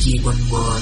keep on born.